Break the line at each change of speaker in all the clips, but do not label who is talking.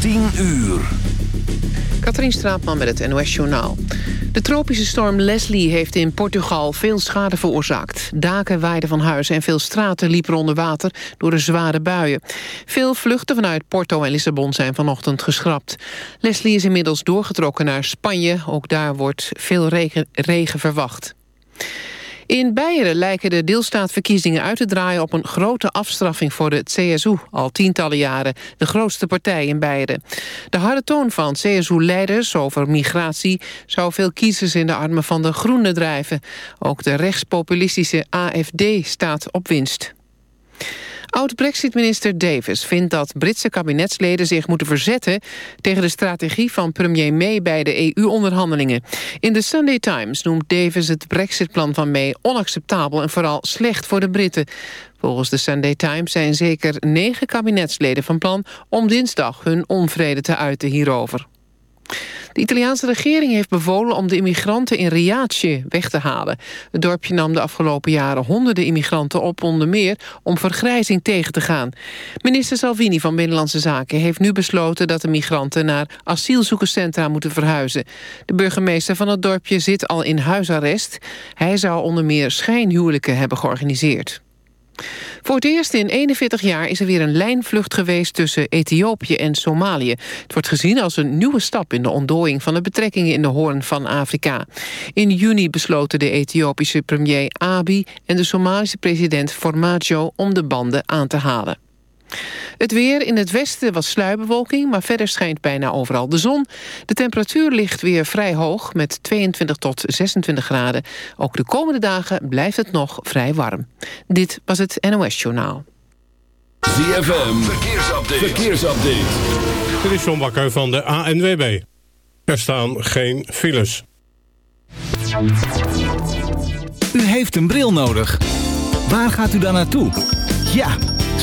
10 uur.
Katrien Straatman met het NOS Journaal. De tropische storm Leslie heeft in Portugal veel schade veroorzaakt. Daken waaiden van huizen en veel straten liepen onder water door de zware buien. Veel vluchten vanuit Porto en Lissabon zijn vanochtend geschrapt. Leslie is inmiddels doorgetrokken naar Spanje. Ook daar wordt veel regen, regen verwacht. In Beieren lijken de deelstaatverkiezingen uit te draaien... op een grote afstraffing voor de CSU, al tientallen jaren de grootste partij in Beieren. De harde toon van CSU-leiders over migratie... zou veel kiezers in de armen van de Groenen drijven. Ook de rechtspopulistische AFD staat op winst. Oud-Brexit-minister Davis vindt dat Britse kabinetsleden zich moeten verzetten tegen de strategie van premier May bij de EU-onderhandelingen. In de Sunday Times noemt Davis het Brexit-plan van May onacceptabel en vooral slecht voor de Britten. Volgens de Sunday Times zijn zeker negen kabinetsleden van plan om dinsdag hun onvrede te uiten hierover. De Italiaanse regering heeft bevolen om de immigranten in Riace weg te halen. Het dorpje nam de afgelopen jaren honderden immigranten op, onder meer om vergrijzing tegen te gaan. Minister Salvini van Binnenlandse Zaken heeft nu besloten dat de migranten naar asielzoekerscentra moeten verhuizen. De burgemeester van het dorpje zit al in huisarrest. Hij zou onder meer schijnhuwelijken hebben georganiseerd. Voor het eerst in 41 jaar is er weer een lijnvlucht geweest tussen Ethiopië en Somalië. Het wordt gezien als een nieuwe stap in de ontdooiing van de betrekkingen in de hoorn van Afrika. In juni besloten de Ethiopische premier Abiy en de Somalische president Formaggio om de banden aan te halen. Het weer in het westen was sluierbewolking, maar verder schijnt bijna overal de zon. De temperatuur ligt weer vrij hoog, met 22 tot 26 graden. Ook de komende dagen blijft het nog vrij warm. Dit was het NOS Journaal.
ZFM, verkeersupdate. verkeersupdate.
Dit is John Bakker van de ANWB. Er staan geen files.
U heeft een bril nodig. Waar gaat u dan naartoe? Ja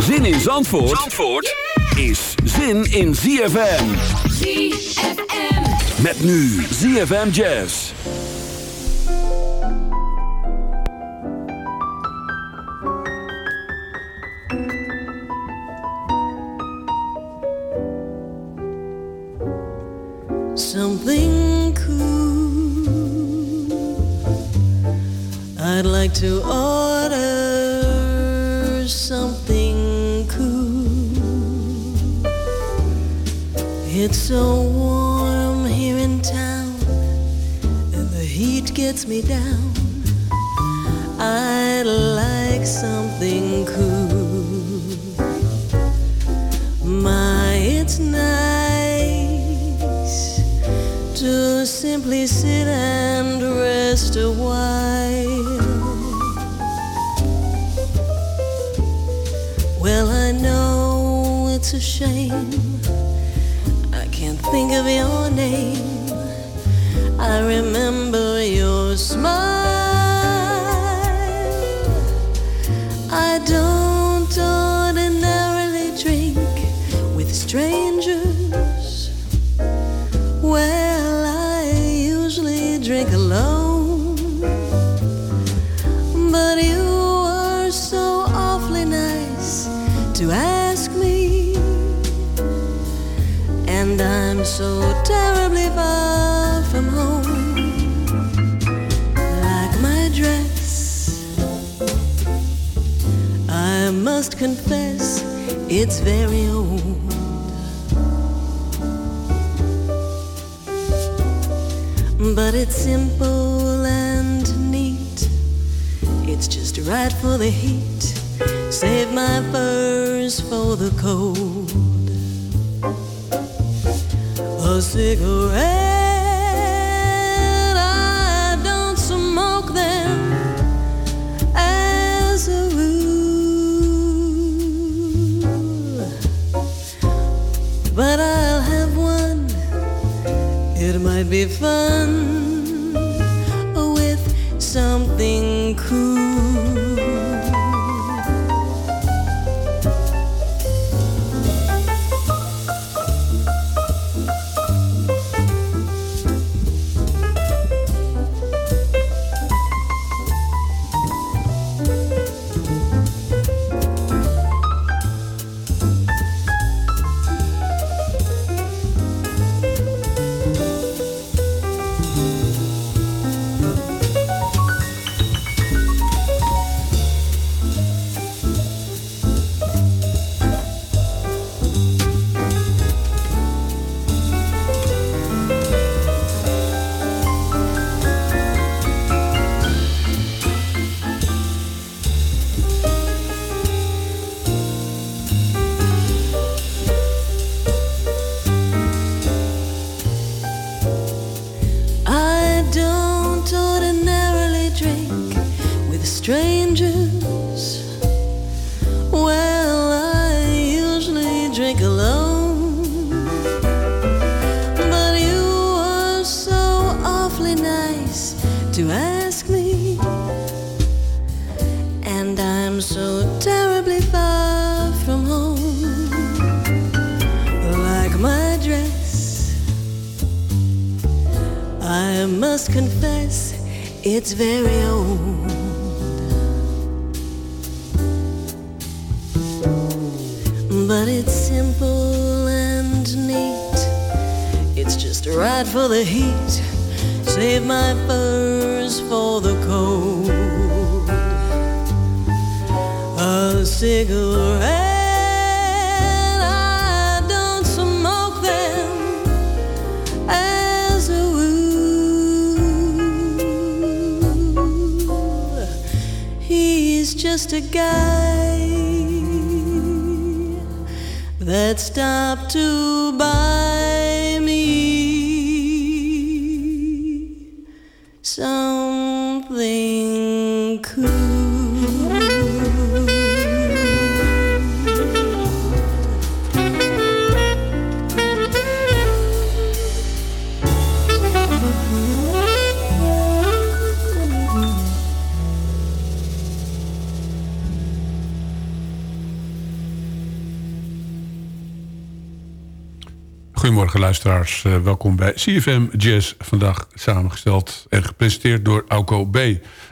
Zin in Zandvoort, Zandvoort is zin in ZFM.
ZFM.
Met nu ZFM Jazz.
Something cool I'd like to order It's so warm here in town And the heat gets me down I'd like something cool My, it's nice to simply sit and rest a while. Well, I know it's a shame think of your name. I remember your smile. I don't ordinarily drink with strangers. Confess it's very old. But it's simple and neat. It's just right for the heat. Save my furs for the cold. A cigarette, might be fun I must confess it's very old. But it's simple and neat. It's just right for the heat. Save my furs for the cold. A cigarette. Just a guy that stopped to buy
Goedemorgen luisteraars, Eh, welkom bij CFM Jazz. Vandaag samengesteld en gepresenteerd door Auko B.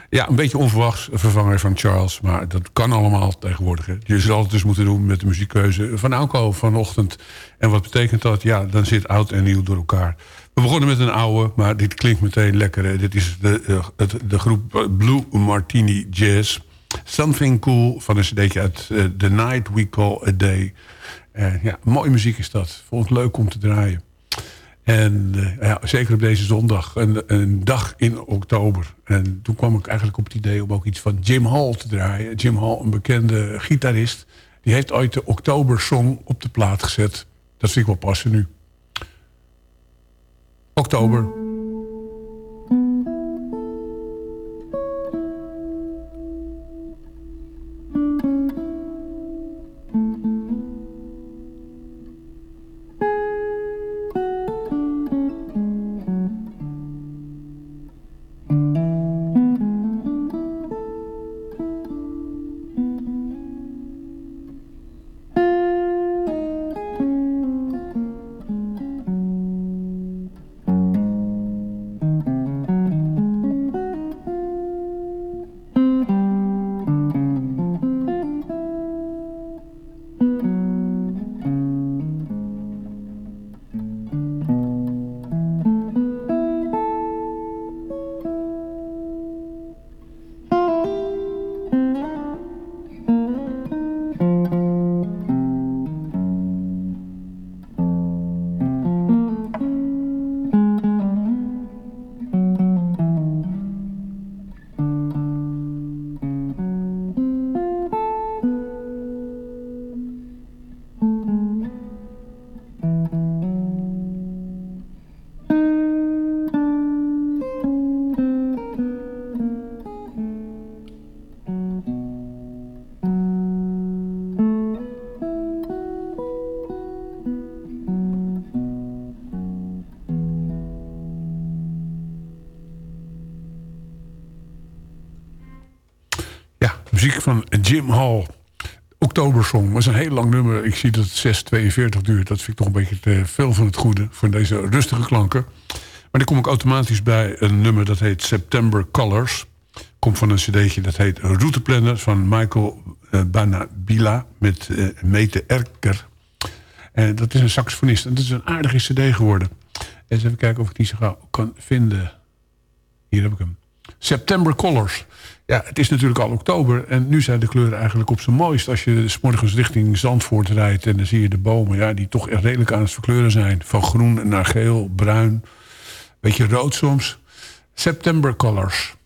Ja, een beetje onverwachts vervanger van Charles, maar dat kan allemaal tegenwoordig. Je zal het dus moeten doen met de muziekkeuze van Auko vanochtend. En wat betekent dat? Ja, dan zit oud en nieuw door elkaar. We begonnen met een oude, maar dit klinkt meteen lekker. Dit is de, eh, de groep Blue Martini Jazz. Something Cool van een cd'tje uit eh, The Night We Call A Day. Eh, ja, mooie muziek is dat. Vond het leuk om te draaien. En eh, ja, zeker op deze zondag, een, een dag in oktober. En toen kwam ik eigenlijk op het idee om ook iets van Jim Hall te draaien. Jim Hall, een bekende gitarist. Die heeft ooit de Oktobersong op de plaat gezet. Dat vind ik wel passen nu. Oktober. Hall. Dat is een heel lang nummer. Ik zie dat het 6,42 duurt. Dat vind ik toch een beetje te veel van het goede. Voor deze rustige klanken. Maar dan kom ik automatisch bij een nummer dat heet September Colors. Komt van een cd'tje dat heet Routeplanner van Michael uh, Banabila met uh, Mete Erker. En dat is een saxofonist. En dat is een aardige cd geworden. Eens even kijken of ik die zo gauw kan vinden. Hier heb ik hem. September Colors. Ja, het is natuurlijk al oktober. En nu zijn de kleuren eigenlijk op zijn mooist. Als je s morgens richting Zandvoort rijdt... en dan zie je de bomen ja, die toch echt redelijk aan het verkleuren zijn. Van groen naar geel, bruin. Beetje rood soms. September Colors.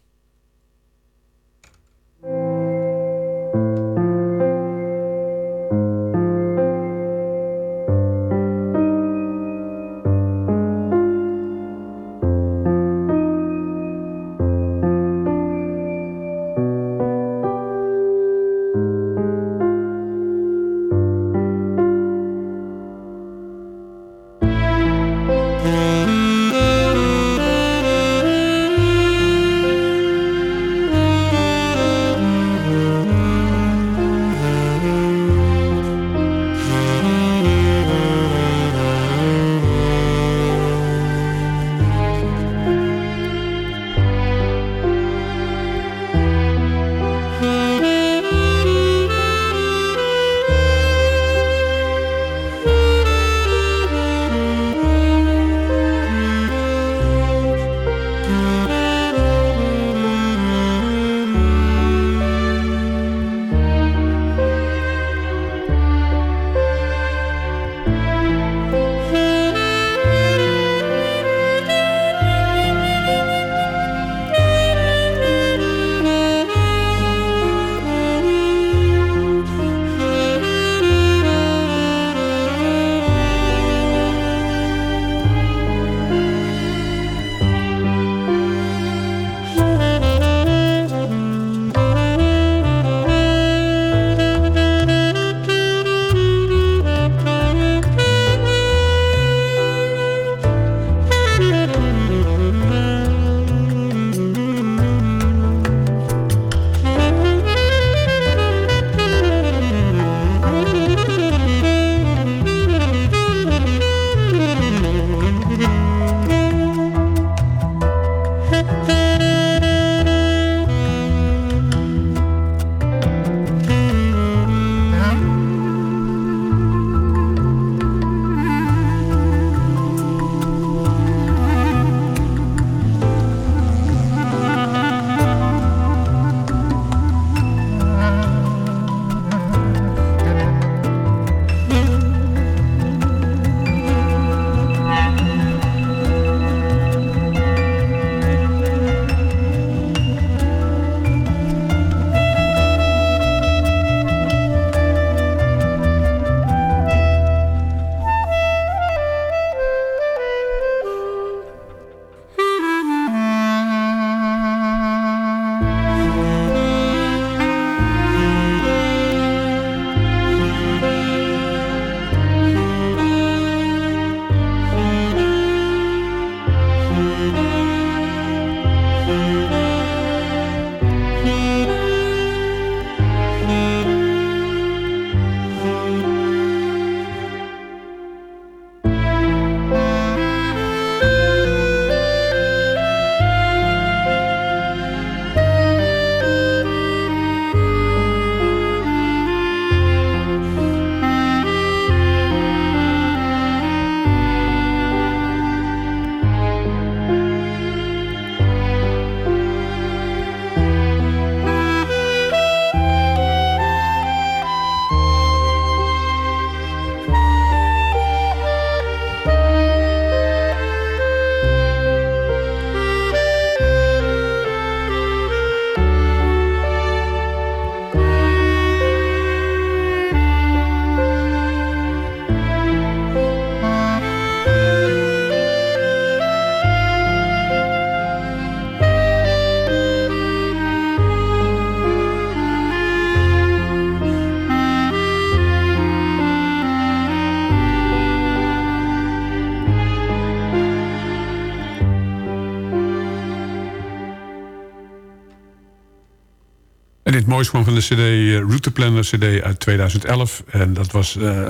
Kwam van de cd uh, Route Planner cd uit 2011. En dat was uh,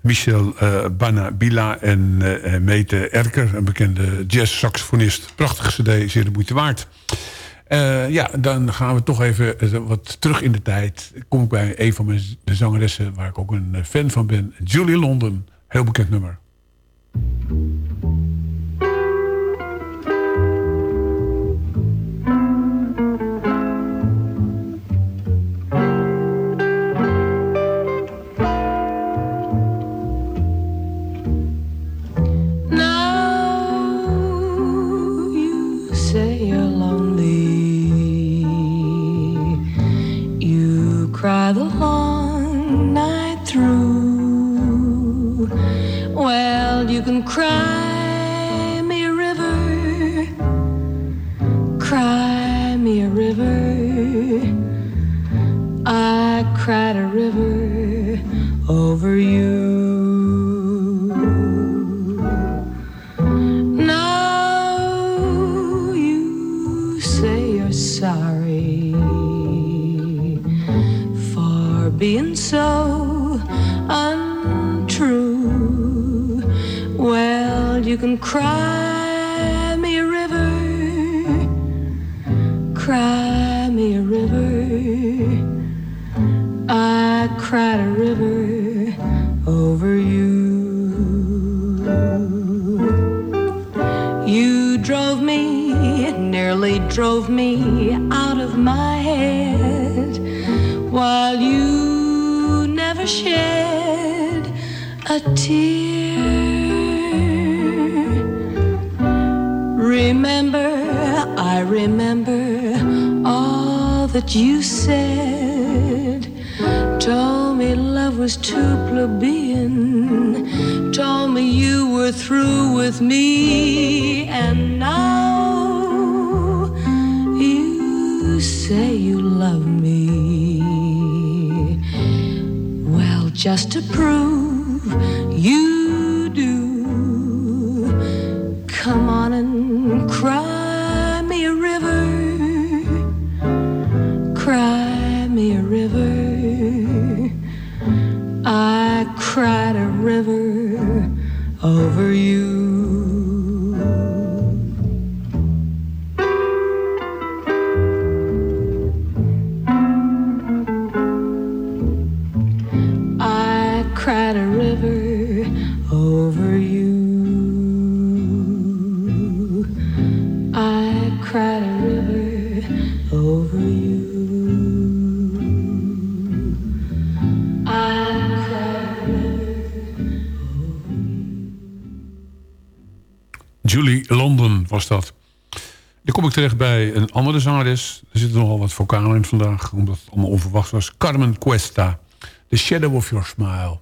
Michel uh, Banabila en Mete Erker, een bekende jazz-saxofonist. Prachtige cd, zeer de moeite waard. ja, dan gaan we toch even wat terug in de tijd. Kom ik bij een van mijn zangeressen waar ik ook een fan van ben. Julie London, heel bekend nummer.
through. Well, you can cry.
London was dat. Dan kom ik terecht bij een andere zangeres. Er zitten nogal wat vocalen in vandaag, omdat het allemaal onverwacht was. Carmen Cuesta, The Shadow of Your Smile.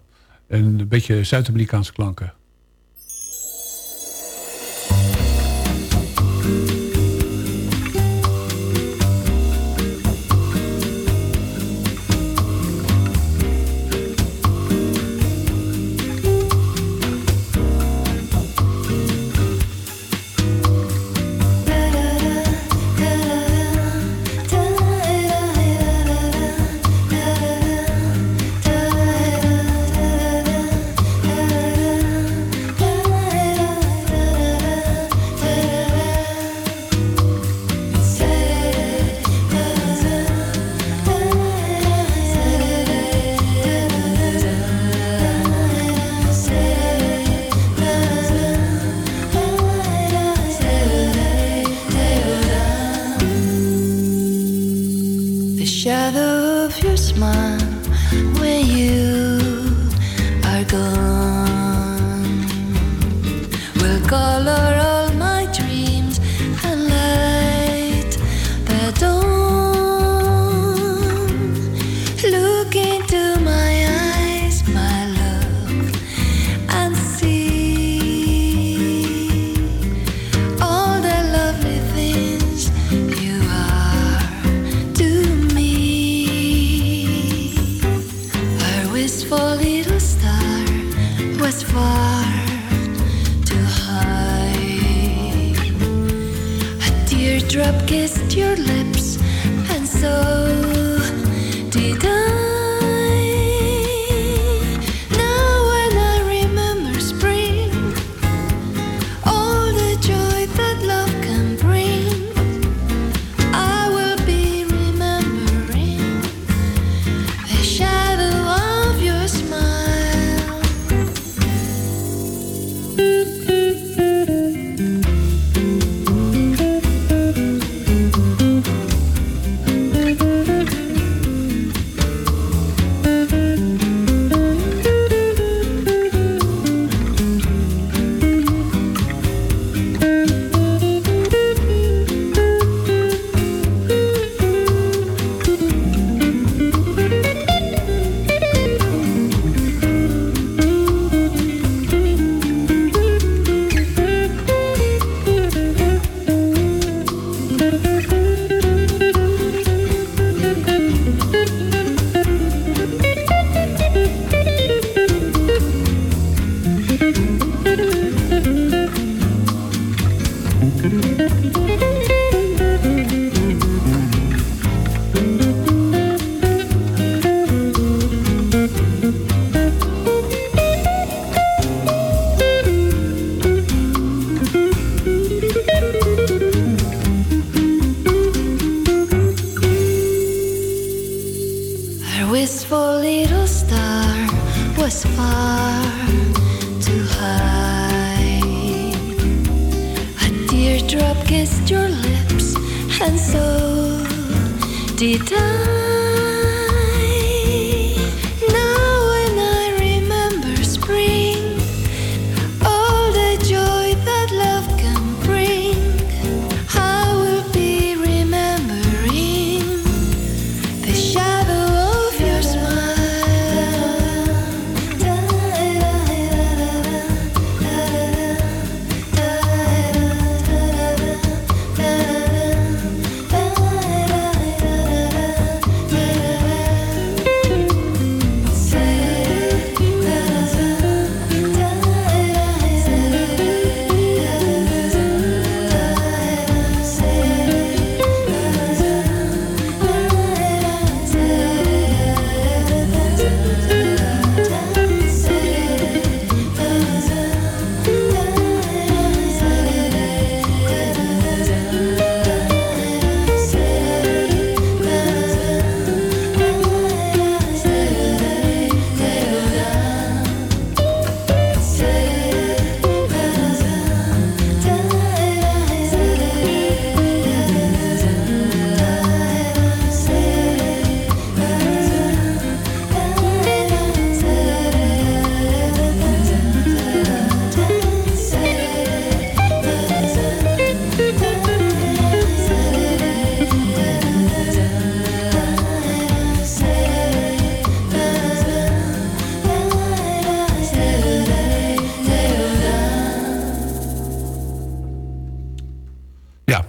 En een beetje Zuid-Amerikaanse klanken.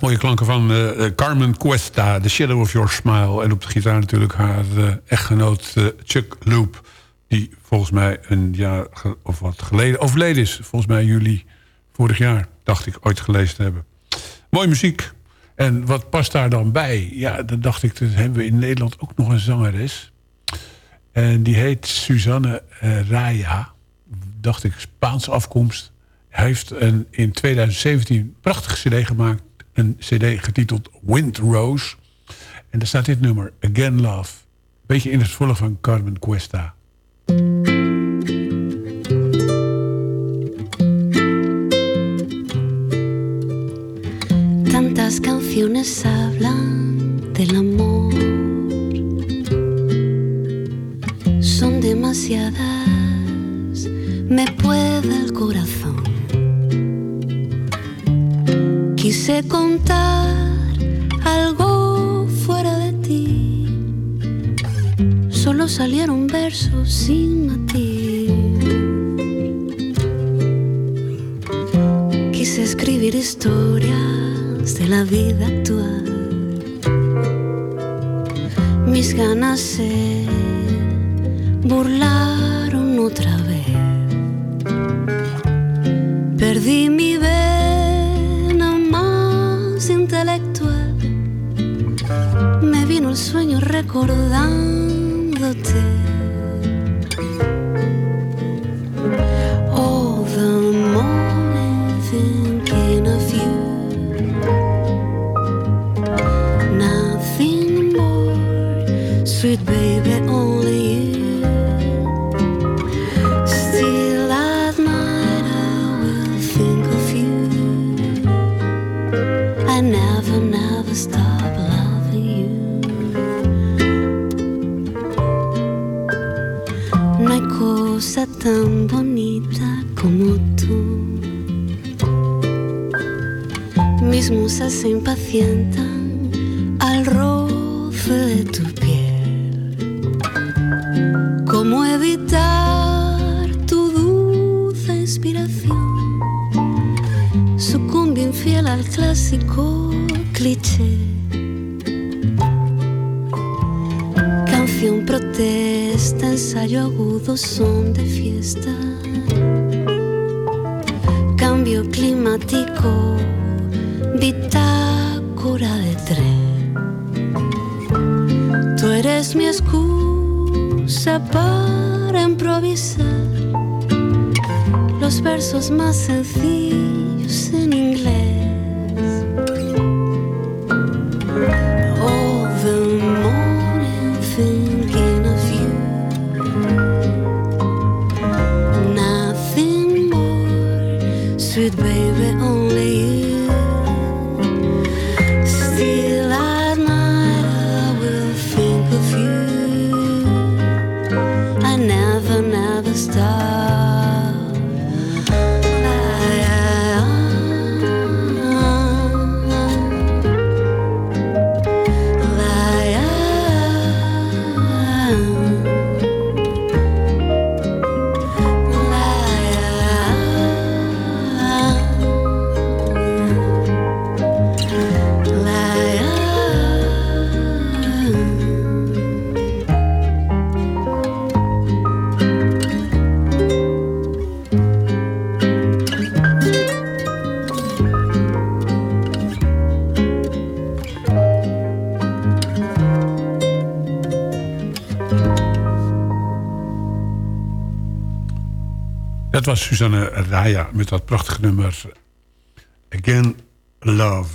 Mooie klanken van eh, eh, Carmen Cuesta, The Shadow of Your Smile. En op de gitaar natuurlijk haar eh, echtgenoot Chuck Loop. Die volgens mij een jaar of wat geleden overleden is. Volgens mij juli vorig jaar, dacht ik, ooit gelezen te hebben. Mooie muziek. En wat past daar dan bij? Ja, dan dacht ik, dat hebben we in Nederland ook nog een zangeres. En die heet Suzanne Raya. Dacht ik, Spaanse afkomst. Hij heeft een, in 2017 een prachtige cd gemaakt. Een cd getiteld Windrose. En daar staat dit nummer, Again Love. Beetje in het volle van Carmen Cuesta.
Tantas canciones hablan del amor. Son demasiadas, me puede el corazón. Quise contar algo fuera de ti. Solo salieron versos sin matiz. Quise escribir historias de la vida actual. Mis ganas se burlaron otra vez. Perdí mi vena el sueño recordándote. All the morning thinking of you. Nothing more, sweet baby, se impacientan al roce de tu piel. ¿Cómo evitar tu dulce inspiración? Sucumbe infiel al clásico cliché. Canción protesta, ensayo agudo, son de fiesta. Para improvisar los versos más sencillos
Susanne Raya met dat prachtige nummer Again Love.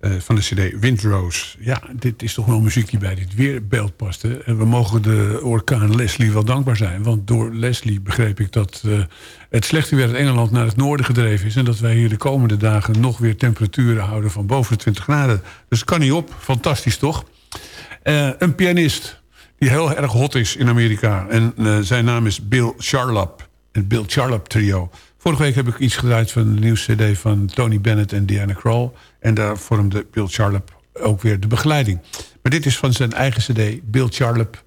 eh, van de cd Windrose. Ja, dit is toch wel muziek die bij dit weerbeeld past. En we mogen de orkaan Leslie wel dankbaar zijn. Want door Leslie begreep ik dat eh, het slechte weer uit Engeland naar het noorden gedreven is. En dat wij hier de komende dagen nog weer temperaturen houden van boven de 20 graden. Dus kan niet op. Fantastisch toch? Eh, een pianist die heel erg hot is in Amerika. En zijn naam is Bill Charlap. Het Bill Charlap trio. Vorige week heb ik iets gedraaid van de nieuwe cd van Tony Bennett en Diana Krall. En daar vormde Bill Charlap ook weer de begeleiding. Maar dit is van zijn eigen cd, Bill Charlap.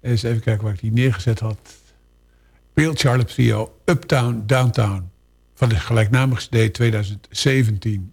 Eens even kijken waar ik die neergezet had. Bill Charlap trio, Uptown, Downtown. Van de gelijknamige cd 2017.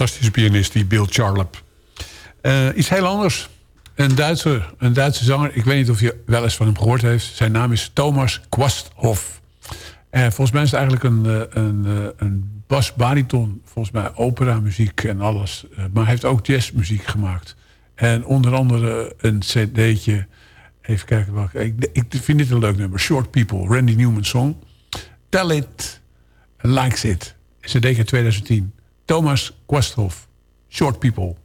Fantastische pianist, die Bill Charlap. Eh, iets heel anders. Een Duitser, een Duitse zanger. Ik weet niet of je wel eens van hem gehoord heeft. Zijn naam is Thomas Kwasthoff. En volgens mij is het eigenlijk een, eh, een, eh, een bas-bariton. Volgens mij opera-muziek en alles. Maar hij heeft ook jazzmuziek gemaakt. En onder andere een cd'tje. Even kijken welke. Ik, ik vind dit een leuk nummer. Short People, Randy Newman song. Tell It Likes It. CD uit 2010. Thomas Kwasthoff. Short People.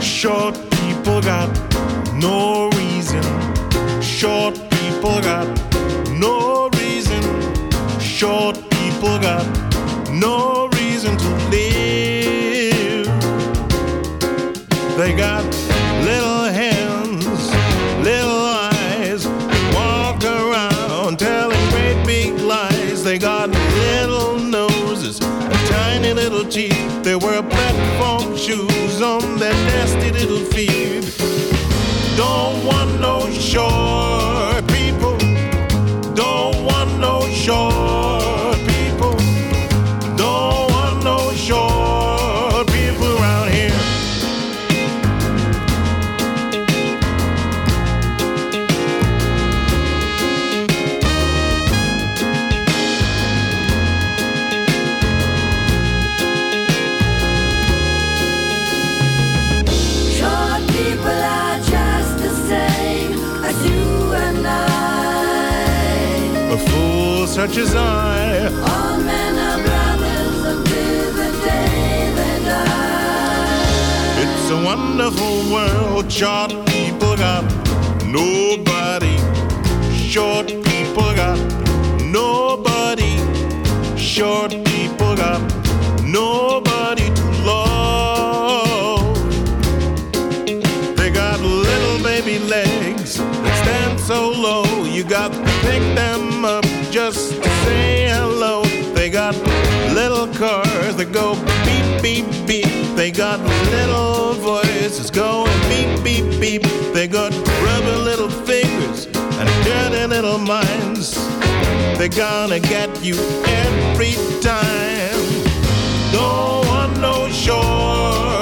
Short people got no reason. Short people got no reason. Short people got no They got such as I.
All men are brothers until the day they die.
It's a wonderful world. Short people got nobody. Short people got nobody. Short people got nobody to love. They got little baby legs that stand so low. You got to pick them up just that go beep, beep, beep. They got little voices going beep, beep, beep. They got rubber little fingers and dirty little minds. They're gonna get you every time. Don't want no short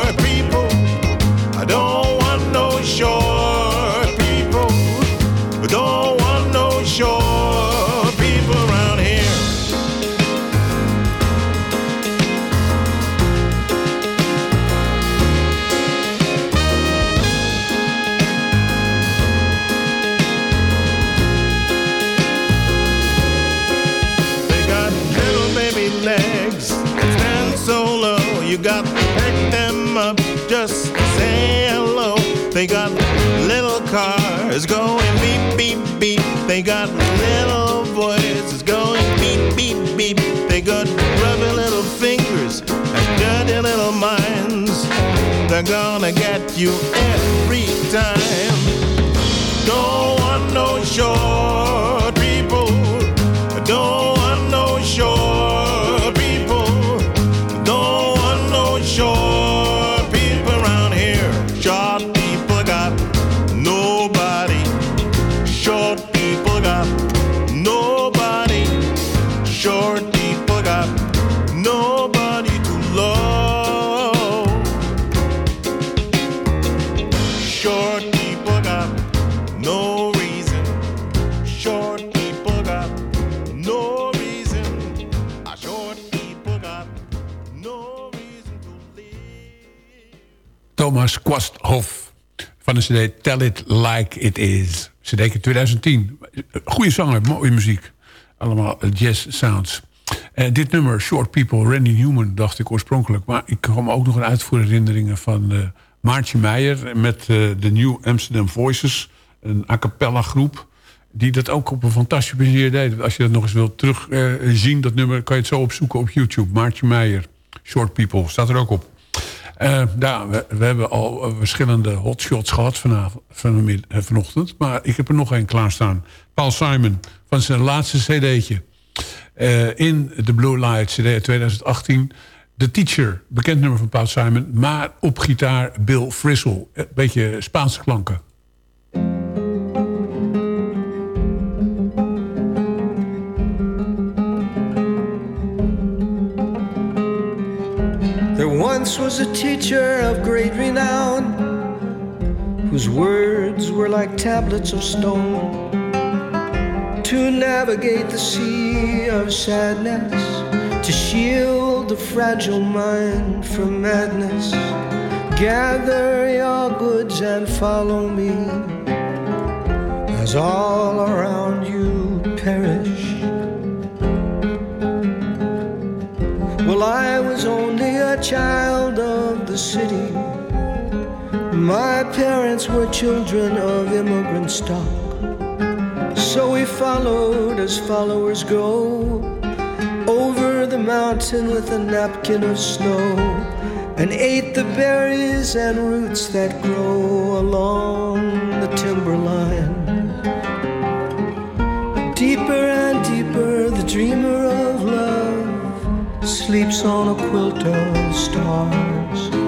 You got to pick them up just to say hello. They got little cars going beep, beep, beep. They got little voices going beep, beep, beep. They got rubber little fingers and dirty little minds. They're gonna get you every time. Don't want no short people. Don't
Thomas Kwasthoff van de cd Tell It Like It Is. CD in 2010. Goede zanger, mooie muziek. Allemaal jazz sounds. En dit nummer, Short People, Randy Newman, dacht ik oorspronkelijk. Maar ik kwam ook nog een uitvoerherinneringen van eh, Maartje Meijer... met eh, de New Amsterdam Voices, een a cappella groep... die dat ook op een fantastische manier deed. Als je dat nog eens wilt terugzien, zien, dat nummer... kan je het zo opzoeken op YouTube. Maartje Meijer, Short People, staat er ook op. Eh, ja, we, hebben al eh, verschillende hotshots gehad vanavond, vanmid- eh, vanochtend. Maar ik heb er nog één klaarstaan. Paul Simon van zijn laatste cd'tje. Eh, in de Blue Light cd uit 2018. The Teacher, bekend nummer van Paul Simon... maar op gitaar Bill Frisell. Een beetje Spaanse klanken.
Once was a teacher of great renown, whose words were like tablets of stone to navigate the sea of sadness, to shield the fragile mind from madness. Gather your goods and follow me, as all around you perish. Well, I was only a child of the city. My parents were children of immigrant stock. So we followed as followers go over the mountain with a napkin of snow and ate the berries and roots that grow along the timberline. Deeper and deeper, the dreamer sleeps on a quilt of stars.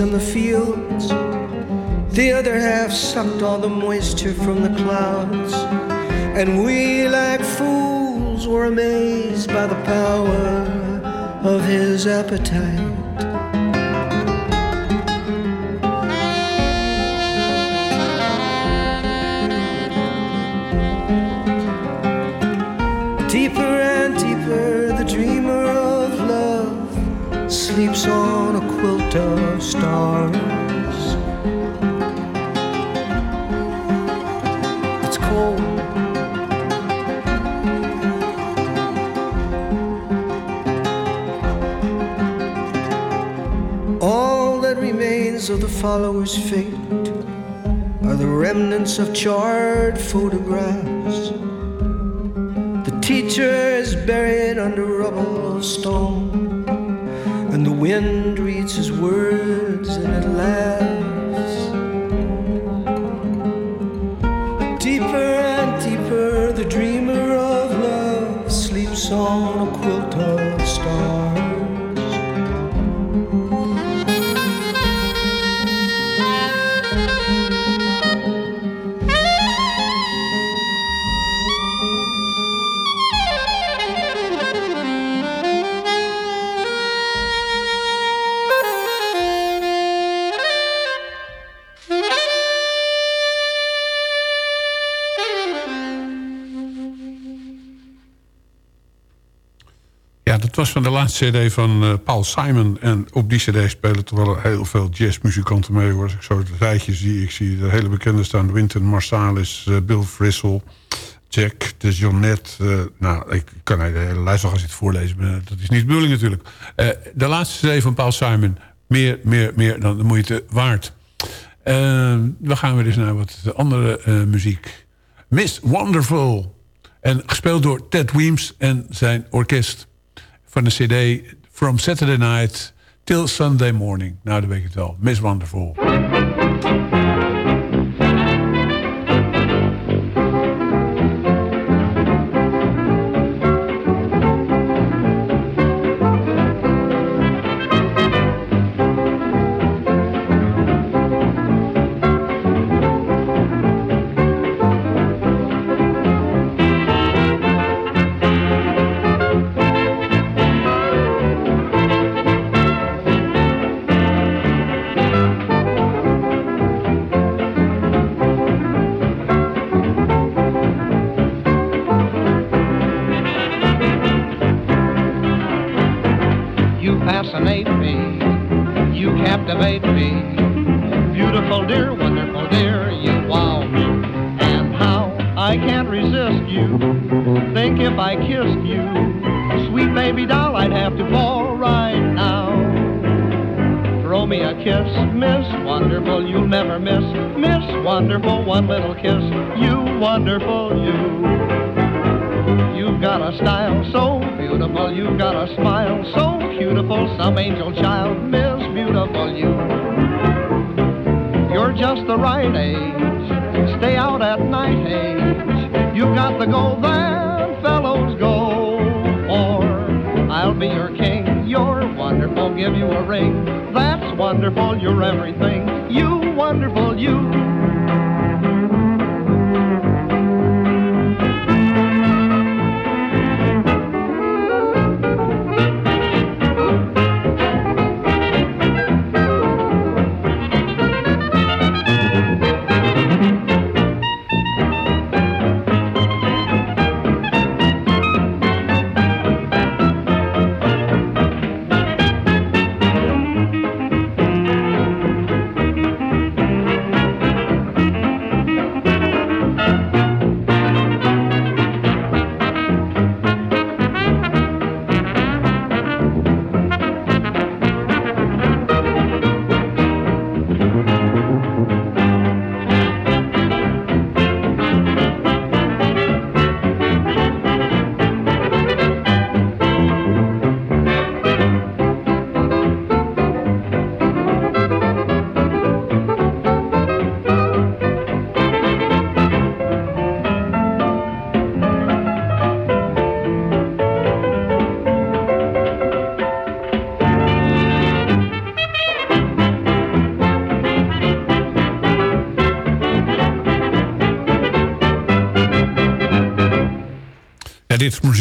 And the fields, the other half sucked all the moisture from the clouds. And we, like fools, were amazed by the power of his appetite. Deeper and deeper, the dreamer of love sleeps on a quilt of of the follower's fate are the remnants of charred photographs. The teacher is buried under rubble of stone, and the wind reads his words and it laughs.
Laatste cd van eh, Paul Simon. En op die cd spelen toch wel heel veel jazzmuzikanten mee. Hoor. Als ik zo het rijtje zie, ik zie de hele bekende staan. Wynton Marsalis, eh, Bill Frisell, Jack de Jonette. eh, nou, ik kan de hele lijst nog als het voorlezen. Maar dat is niet de bedoeling natuurlijk. De laatste cd van Paul Simon. Meer, meer, meer dan de moeite waard. Eh, dan gaan we dus naar wat andere muziek. Miss Wonderful. En gespeeld door Ted Weems en zijn orkest. Van de cd From Saturday Night Till Sunday Morning. Nou, dat weet ik het wel. Miss Wonderful.
You've got a smile so beautiful, some angel child, Miss Beautiful, you. You're just the right age, stay out at night age. You've got the gold that fellows go for. I'll be your king, you're wonderful, give you a ring. That's wonderful, you're everything.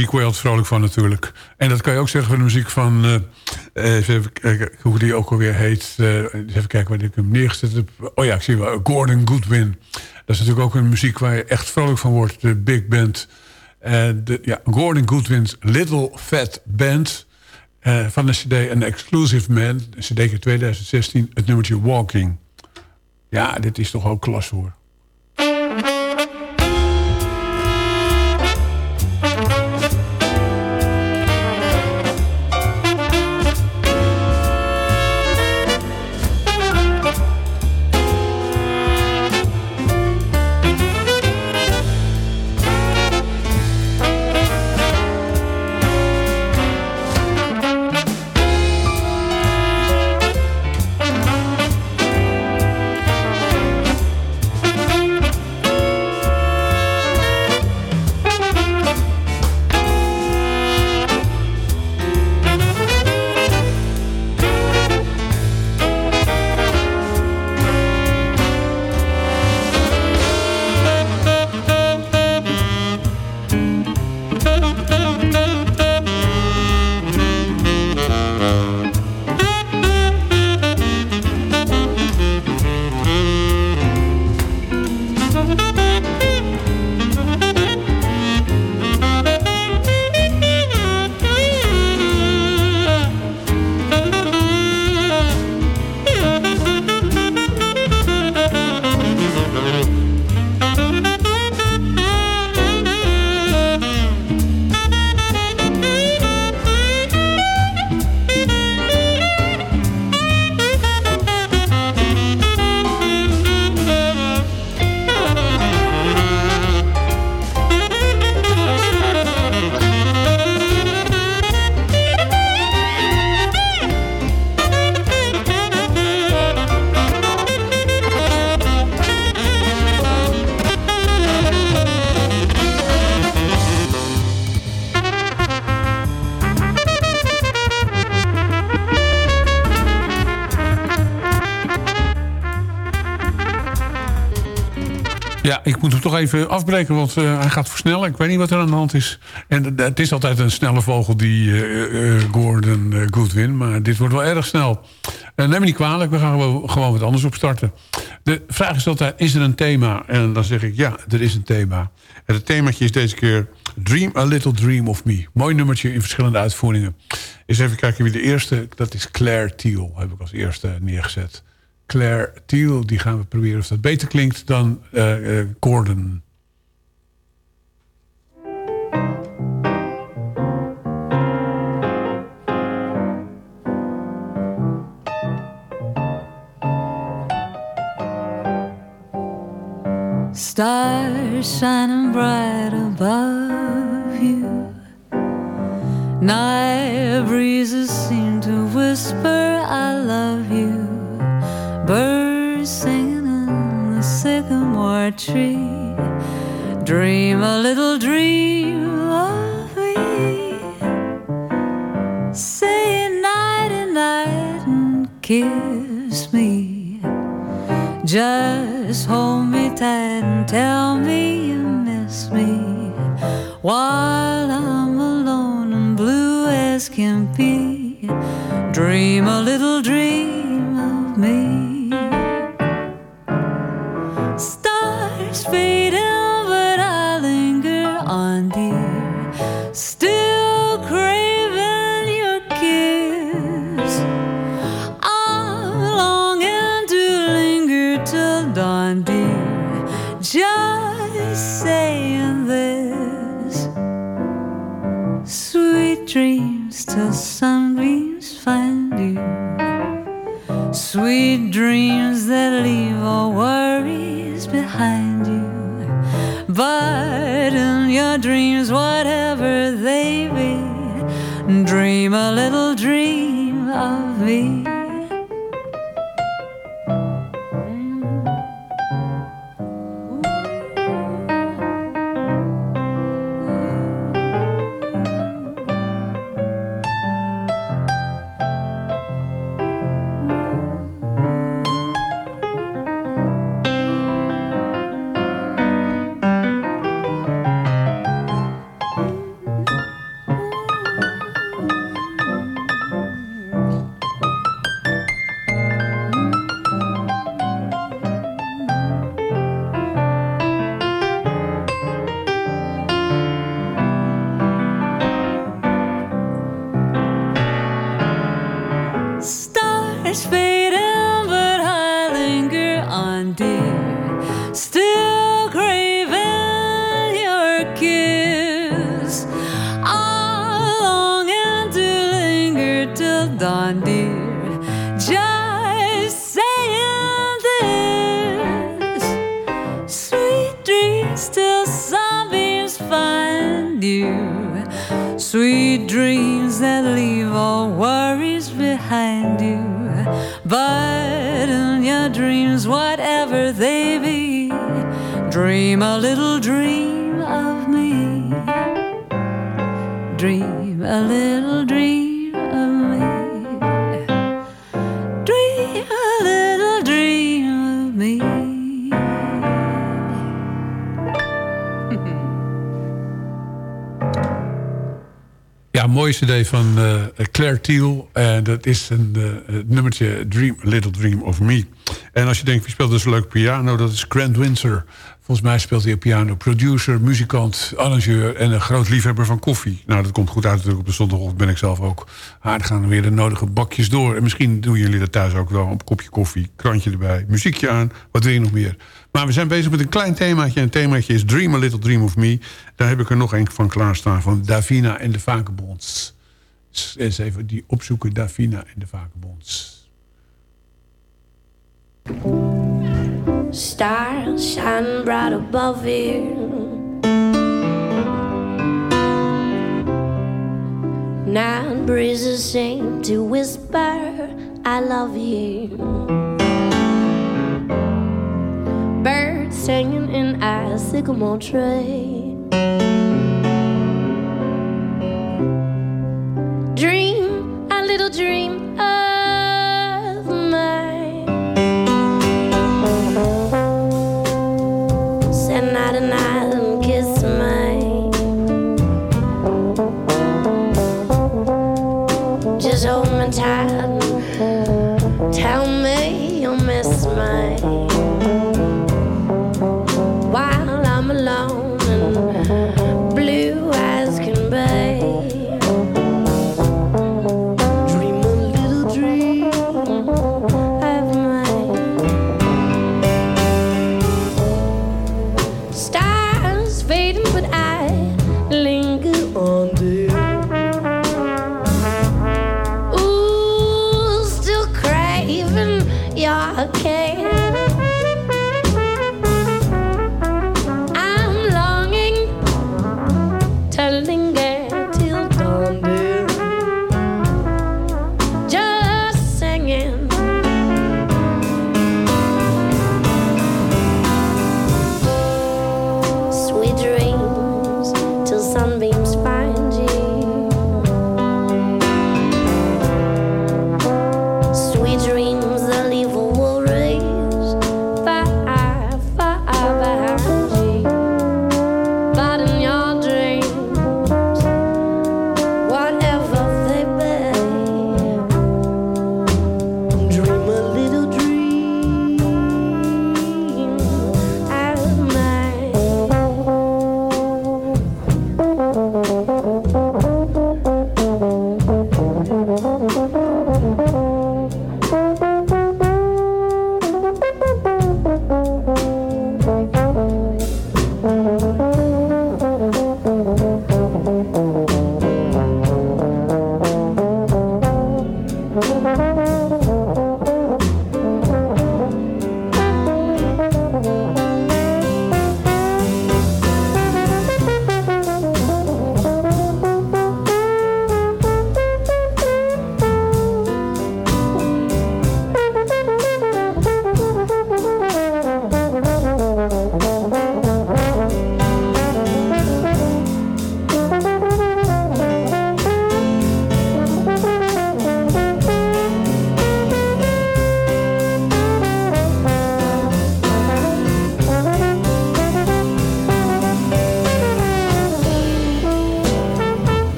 Muziek waar je vrolijk van natuurlijk. En dat kan je ook zeggen van de muziek van... eh, eh, even kijken hoe die ook alweer heet. eh, even kijken waar ik hem neergezet heb. Oh ja, ik zie wel. Gordon Goodwin. Dat is natuurlijk ook een muziek waar je echt vrolijk van wordt. De big band. De, ja, Gordon Goodwin's Little Fat Band. van de cd An Exclusive Man. Cd 2016. Het nummertje Walking. Ja, dit is toch ook klas hoor. Toch even afbreken, want eh, hij gaat versnellen. Ik weet niet wat er aan de hand is. En eh, het is altijd een snelle vogel, die eh, Gordon Goodwin. Maar dit wordt wel erg snel. Neem me niet kwalijk, we gaan gewoon, gewoon wat anders opstarten. De vraag is altijd, is er een thema? En dan zeg ik, ja, er is een thema. En het themaatje is deze keer Dream a Little Dream of Me. Mooi nummertje in verschillende uitvoeringen. Eens even kijken wie de eerste... Dat is Claire Thiel, heb ik als eerste neergezet. Claire Thiel, die gaan we proberen of dat beter klinkt dan uh, uh, Gordon.
Stars shining bright above you. Night tree. Dream a little dream of me. Say night and night and kiss me. Just
cd van uh, Claire Thiel. En dat is een uh, het nummertje Dream, Little Dream of Me. En als je denkt, wie speelt dus een leuk piano? Dat is Grant Windsor. Volgens mij speelt hij piano. Producer, muzikant, arrangeur en een groot liefhebber van koffie. Nou, dat komt goed uit natuurlijk op de zondagochtend ben ik zelf ook. Er gaan weer de nodige bakjes door. En misschien doen jullie dat thuis ook wel. Een kopje koffie, krantje erbij, muziekje aan. Wat wil je nog meer? Maar we zijn bezig met een klein themaatje. En themaatje is Dream a Little Dream of Me. Daar heb ik er nog een van klaarstaan. Van Davina en de Vakenbonds. Eens even die opzoeken. Davina en de Vakenbonds.
Stars shine bright above you. Night breezes seem to whisper, I love you. Birds singing in a sycamore tree. Dream a little dream of mine. Send and night and kiss mine. Just hold me tight. Tell me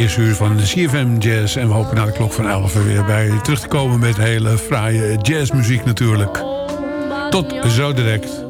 eerste uur van de CFM Jazz. En we hopen na de klok van 11 weer bij terug te komen met hele fraaie jazzmuziek natuurlijk. Tot zo direct.